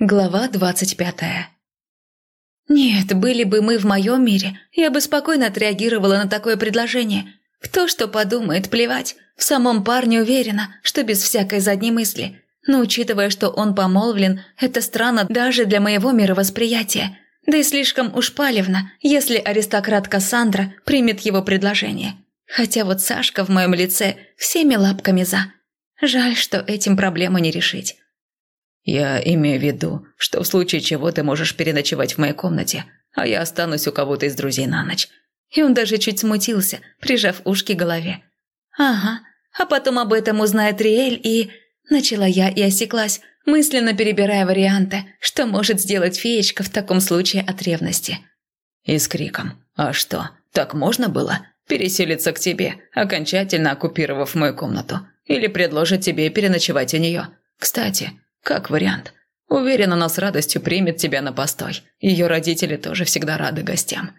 Глава двадцать пятая. Нет, были бы мы в моем мире, я бы спокойно отреагировала на такое предложение. Кто что подумает, плевать. В самом парне уверена, что без всякой задней мысли. Но учитывая, что он помолвлен, это странно даже для моего мировосприятия. Да и слишком уж палевно, если аристократ Кассандра примет его предложение. Хотя вот Сашка в моем лице всеми лапками за. Жаль, что этим проблему не решить. Я имею в виду, что в случае чего ты можешь переночевать в моей комнате, а я останусь у кого-то из друзей на ночь. И он даже чуть смутился, прижав ушки к голове. Ага, а потом об этом узнает Риэль и... Начала я и осеклась, мысленно перебирая варианты, что может сделать феечка в таком случае от ревности. И с криком «А что, так можно было?» переселиться к тебе, окончательно оккупировав мою комнату, или предложит тебе переночевать у нее. Кстати, как вариант. Уверена, она с радостью примет тебя на постой. Ее родители тоже всегда рады гостям.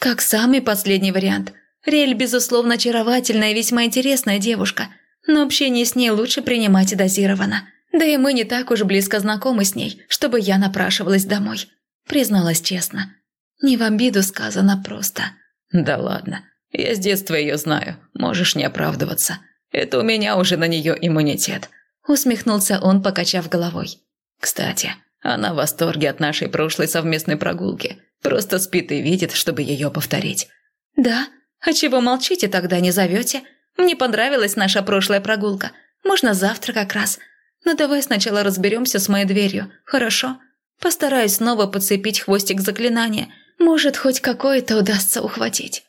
Как самый последний вариант. Рель, безусловно, очаровательная и весьма интересная девушка, но общение с ней лучше принимать дозированно. Да и мы не так уж близко знакомы с ней, чтобы я напрашивалась домой. Призналась честно. Не в обиду сказано просто. Да ладно. Я с детства ее знаю. Можешь не оправдываться. Это у меня уже на нее иммунитет. Усмехнулся он, покачав головой. Кстати, она в восторге от нашей прошлой совместной прогулки. Просто спит и видит, чтобы ее повторить. Да? А чего молчите тогда, не зовете? Мне понравилась наша прошлая прогулка. Можно завтра как раз. Но давай сначала разберемся с моей дверью, хорошо? Постараюсь снова подцепить хвостик заклинания. Может, хоть какое-то удастся ухватить.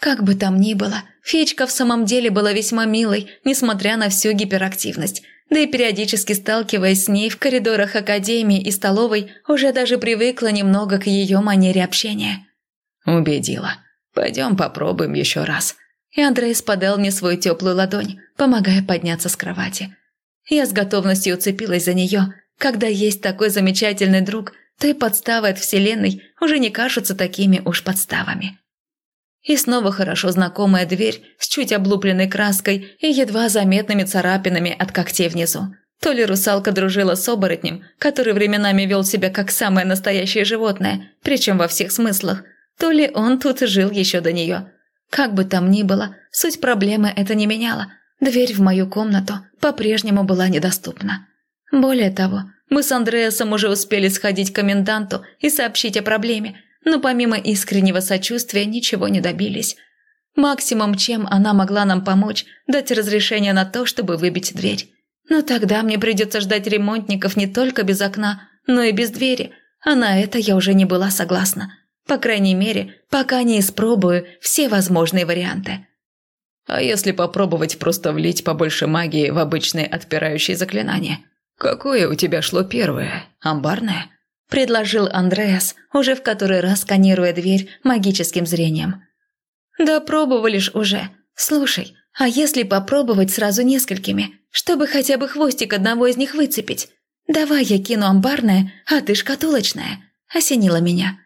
Как бы там ни было, Фечка в самом деле была весьма милой, несмотря на всю гиперактивность. Да и периодически сталкиваясь с ней в коридорах академии и столовой, уже даже привыкла немного к ее манере общения. «Убедила. Пойдем попробуем еще раз». И Андрей подал мне свою теплую ладонь, помогая подняться с кровати. Я с готовностью уцепилась за нее. Когда есть такой замечательный друг, то и подставы от Вселенной уже не кажутся такими уж подставами. И снова хорошо знакомая дверь с чуть облупленной краской и едва заметными царапинами от когтей внизу. То ли русалка дружила с оборотнем, который временами вел себя как самое настоящее животное, причем во всех смыслах, то ли он тут жил еще до нее. Как бы там ни было, суть проблемы это не меняло. Дверь в мою комнату по-прежнему была недоступна. Более того, мы с Андреасом уже успели сходить к коменданту и сообщить о проблеме, но помимо искреннего сочувствия ничего не добились. Максимум, чем она могла нам помочь, дать разрешение на то, чтобы выбить дверь. Но тогда мне придется ждать ремонтников не только без окна, но и без двери, а на это я уже не была согласна. По крайней мере, пока не испробую все возможные варианты. А если попробовать просто влить побольше магии в обычные отпирающие заклинания? Какое у тебя шло первое? Амбарное? Предложил Андреас, уже в который раз сканируя дверь магическим зрением. «Да пробовали ж уже. Слушай, а если попробовать сразу несколькими, чтобы хотя бы хвостик одного из них выцепить? Давай я кину амбарное, а ты шкатулочное», – осенило меня.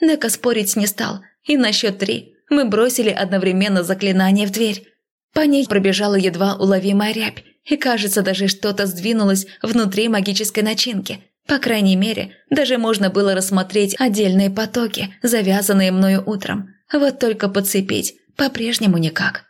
Дека спорить не стал, и на счет три мы бросили одновременно заклинание в дверь. По ней пробежала едва уловимая рябь, и кажется, даже что-то сдвинулось внутри магической начинки – по крайней мере, даже можно было рассмотреть отдельные потоки, завязанные мною утром. Вот только подцепить по-прежнему никак.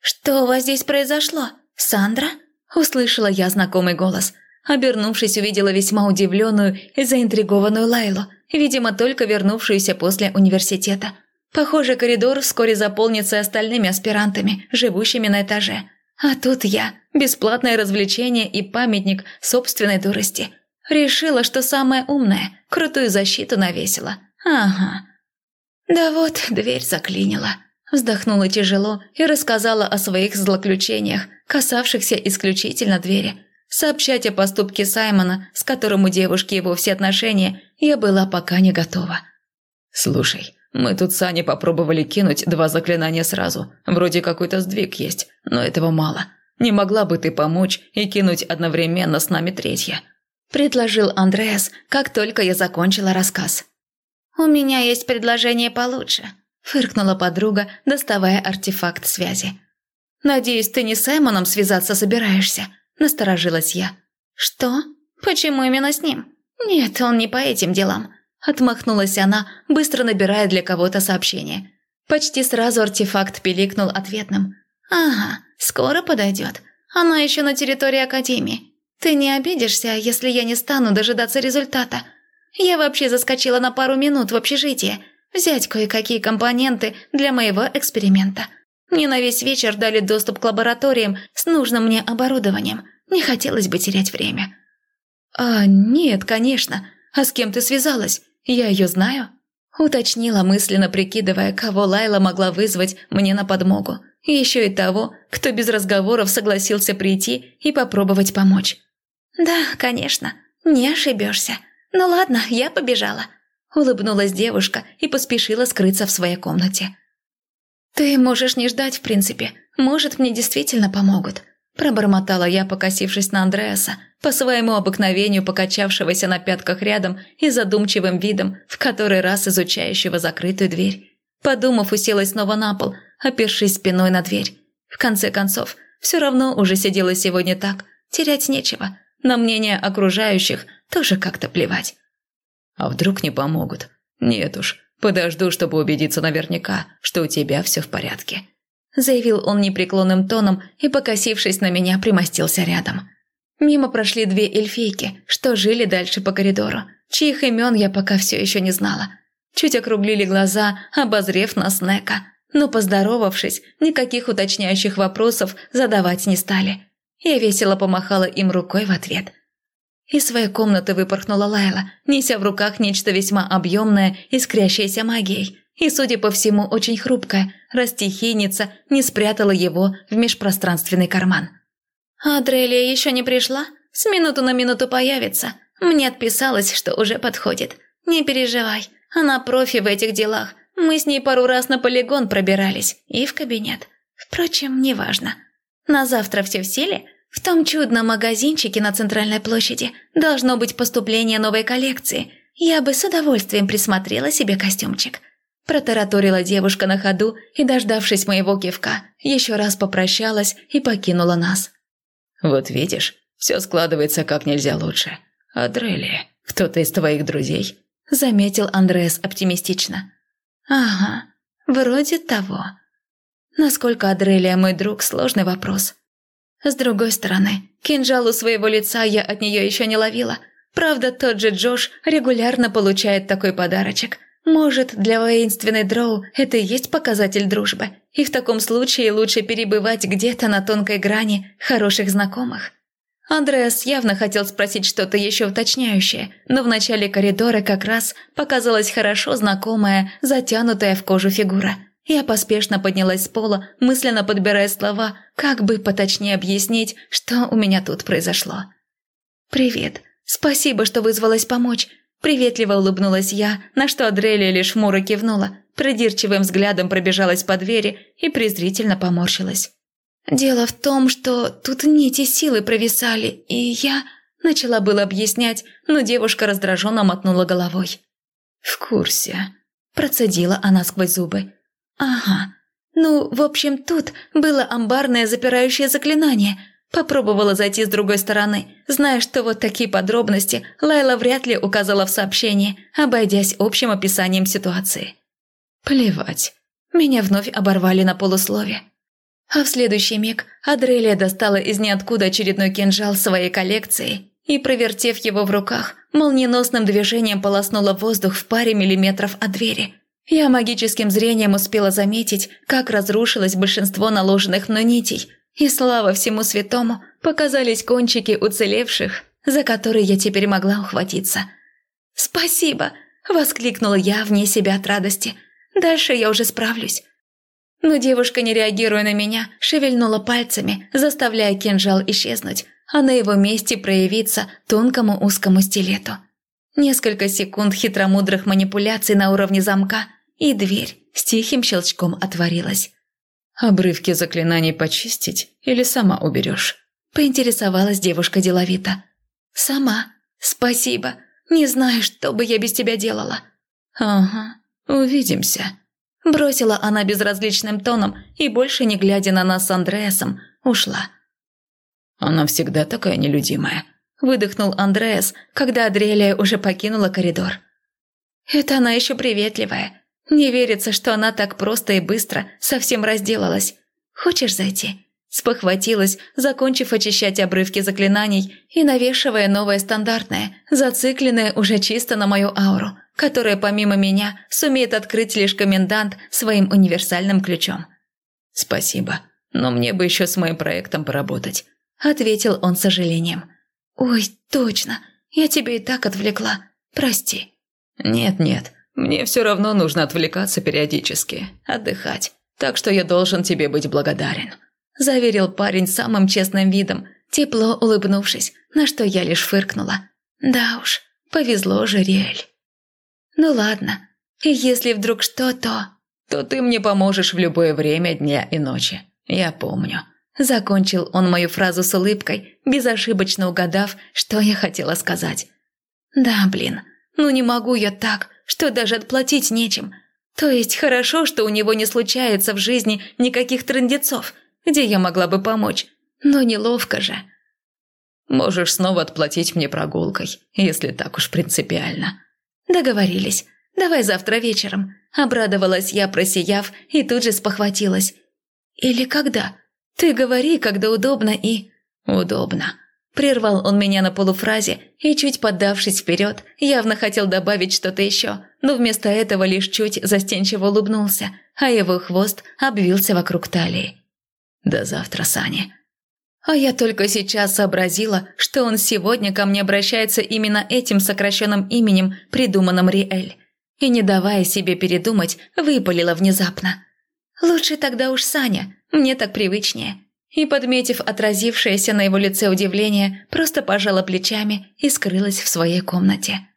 «Что у вас здесь произошло? Сандра?» – услышала я знакомый голос. Обернувшись, увидела весьма удивленную и заинтригованную Лайлу, видимо, только вернувшуюся после университета. Похоже, коридор вскоре заполнится остальными аспирантами, живущими на этаже. А тут я, бесплатное развлечение и памятник собственной дурости – Решила, что самая умная, крутую защиту навесила. Ага. Да вот, дверь заклинила. Вздохнула тяжело и рассказала о своих злоключениях, касавшихся исключительно двери. Сообщать о поступке Саймона, с которым у девушки его все отношения, я была пока не готова. «Слушай, мы тут с Аней попробовали кинуть два заклинания сразу. Вроде какой-то сдвиг есть, но этого мало. Не могла бы ты помочь и кинуть одновременно с нами третье?» Предложил Андреас, как только я закончила рассказ. «У меня есть предложение получше», – фыркнула подруга, доставая артефакт связи. «Надеюсь, ты не с Эмоном связаться собираешься?» – насторожилась я. «Что? Почему именно с ним?» «Нет, он не по этим делам», – отмахнулась она, быстро набирая для кого-то сообщение. Почти сразу артефакт пиликнул ответным. «Ага, скоро подойдет. Она еще на территории Академии. Ты не обидишься, если я не стану дожидаться результата? Я вообще заскочила на пару минут в общежитие, взять кое-какие компоненты для моего эксперимента. Мне на весь вечер дали доступ к лабораториям с нужным мне оборудованием. Не хотелось бы терять время». «А, нет, конечно. А с кем ты связалась? Я ее знаю?» Уточнила мысленно, прикидывая, кого Лайла могла вызвать мне на подмогу. Еще и того, кто без разговоров согласился прийти и попробовать помочь. «Да, конечно, не ошибешься. Ну ладно, я побежала», – улыбнулась девушка и поспешила скрыться в своей комнате. «Ты можешь не ждать, в принципе. Может, мне действительно помогут», – пробормотала я, покосившись на Андреаса, по своему обыкновению покачавшегося на пятках рядом и задумчивым видом, в который раз изучающего закрытую дверь. Подумав, уселась снова на пол, опершись спиной на дверь. В конце концов, все равно уже сидела сегодня так, терять нечего. На мнение окружающих тоже как-то плевать. А вдруг не помогут? Нет уж, подожду, чтобы убедиться наверняка, что у тебя все в порядке. Заявил он непреклонным тоном и, покосившись на меня, примостился рядом. Мимо прошли две эльфийки, что жили дальше по коридору, чьих имен я пока все еще не знала. Чуть округлили глаза, обозрев нас Нека, но, поздоровавшись, никаких уточняющих вопросов задавать не стали. Я весело помахала им рукой в ответ. Из своей комнаты выпорхнула Лайла, неся в руках нечто весьма объемное, искрящееся магией. И, судя по всему, очень хрупкое, растихийница не спрятала его в межпространственный карман. «Адрелия еще не пришла? С минуту на минуту появится. Мне отписалась, что уже подходит. Не переживай, она профи в этих делах. Мы с ней пару раз на полигон пробирались и в кабинет. Впрочем, неважно. На завтра все в силе? В том чудном магазинчике на центральной площади должно быть поступление новой коллекции. Я бы с удовольствием присмотрела себе костюмчик. Протараторила девушка на ходу и, дождавшись моего кивка, еще раз попрощалась и покинула нас. «Вот видишь, все складывается как нельзя лучше. Адрелия, кто-то из твоих друзей?» Заметил Андреас оптимистично. «Ага, вроде того. Насколько Адрелия мой друг – сложный вопрос. С другой стороны, кинжал у своего лица я от нее еще не ловила. Правда, тот же Джош регулярно получает такой подарочек – может, для воинственной дроу это и есть показатель дружбы, и в таком случае лучше перебывать где-то на тонкой грани хороших знакомых. Андреас явно хотел спросить что-то еще уточняющее, но в начале коридора как раз показалась хорошо знакомая, затянутая в кожу фигура. Я поспешно поднялась с пола, мысленно подбирая слова, как бы поточнее объяснить, что у меня тут произошло. «Привет. Спасибо, что вызвалась помочь. Приветливо улыбнулась я, на что Адрелия лишь хмуро кивнула, придирчивым взглядом пробежалась по двери и презрительно поморщилась. «Дело в том, что тут нити силы провисали, и я...» Начала было объяснять, но девушка раздраженно мотнула головой. «В курсе», – процедила она сквозь зубы. «Ага. Ну, в общем, тут было амбарное запирающее заклинание – Попробовала зайти с другой стороны, зная, что вот такие подробности Лайла вряд ли указала в сообщении, обойдясь общим описанием ситуации. Плевать. Меня вновь оборвали на полуслове. А в следующий миг Адрелия достала из ниоткуда очередной кинжал своей коллекции и, провертев его в руках, молниеносным движением полоснула воздух в паре миллиметров от двери. Я магическим зрением успела заметить, как разрушилось большинство наложенных мной нитей – и слава всему святому, показались кончики уцелевших, за которые я теперь могла ухватиться. «Спасибо!» – воскликнула я вне себя от радости. «Дальше я уже справлюсь». Но девушка, не реагируя на меня, шевельнула пальцами, заставляя кинжал исчезнуть, а на его месте проявиться тонкому узкому стилету. Несколько секунд хитромудрых манипуляций на уровне замка, и дверь с тихим щелчком отворилась. «Обрывки заклинаний почистить или сама уберешь?» Поинтересовалась девушка деловито. «Сама. Спасибо. Не знаю, что бы я без тебя делала». «Ага, увидимся». Бросила она безразличным тоном и, больше не глядя на нас с Андреасом, ушла. «Она всегда такая нелюдимая», – выдохнул Андреас, когда Адрелия уже покинула коридор. «Это она еще приветливая. Не верится, что она так просто и быстро совсем разделалась. Хочешь зайти?» Спохватилась, закончив очищать обрывки заклинаний и навешивая новое стандартное, зацикленное уже чисто на мою ауру, которое помимо меня сумеет открыть лишь комендант своим универсальным ключом. «Спасибо, но мне бы еще с моим проектом поработать», – ответил он с сожалением. «Ой, точно, я тебя и так отвлекла. Прости». «Нет-нет, мне все равно нужно отвлекаться периодически, отдыхать, так что я должен тебе быть благодарен», – заверил парень самым честным видом, тепло улыбнувшись, на что я лишь фыркнула. «Да уж, повезло же, Риэль». «Ну ладно, и если вдруг что, то...» «То ты мне поможешь в любое время дня и ночи, я помню». Закончил он мою фразу с улыбкой, безошибочно угадав, что я хотела сказать. «Да, блин, ну не могу я так, что даже отплатить нечем. То есть хорошо, что у него не случается в жизни никаких трындецов, где я могла бы помочь, но неловко же». «Можешь снова отплатить мне прогулкой, если так уж принципиально». «Договорились. Давай завтра вечером». Обрадовалась я, просияв, и тут же спохватилась. «Или когда?» «Ты говори, когда удобно и...» «Удобно». Прервал он меня на полуфразе и, чуть поддавшись вперед, явно хотел добавить что-то еще, но вместо этого лишь чуть застенчиво улыбнулся, а его хвост обвился вокруг талии. «До завтра, Саня». А я только сейчас сообразила, что он сегодня ко мне обращается именно этим сокращенным именем, придуманным Риэль. И, не давая себе передумать, выпалила внезапно. «Лучше тогда уж Саня, мне так привычнее». И, подметив отразившееся на его лице удивление, просто пожала плечами и скрылась в своей комнате.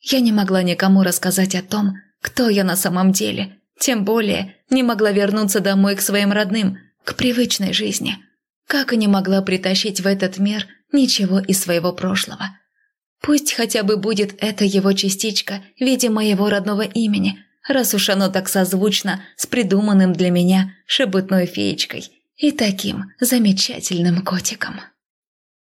Я не могла никому рассказать о том, кто я на самом деле, тем более не могла вернуться домой к своим родным, к привычной жизни, как и не могла притащить в этот мир ничего из своего прошлого. Пусть хотя бы будет это его частичка в виде моего родного имени – раз уж оно так созвучно с придуманным для меня шебутной феечкой и таким замечательным котиком.